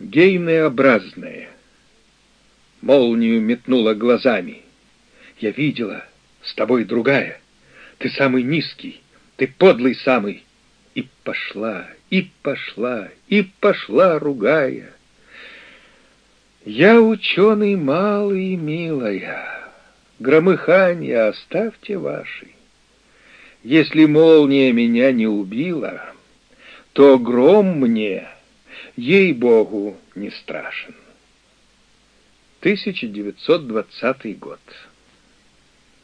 гейнообразное. Молнию метнула глазами. Я видела, с тобой другая. Ты самый низкий, ты подлый самый. И пошла, и пошла, и пошла, ругая. Я ученый малый, милая, Громыханья оставьте ваши. Если молния меня не убила, То гром мне, ей-богу, не страшен. 1920 год.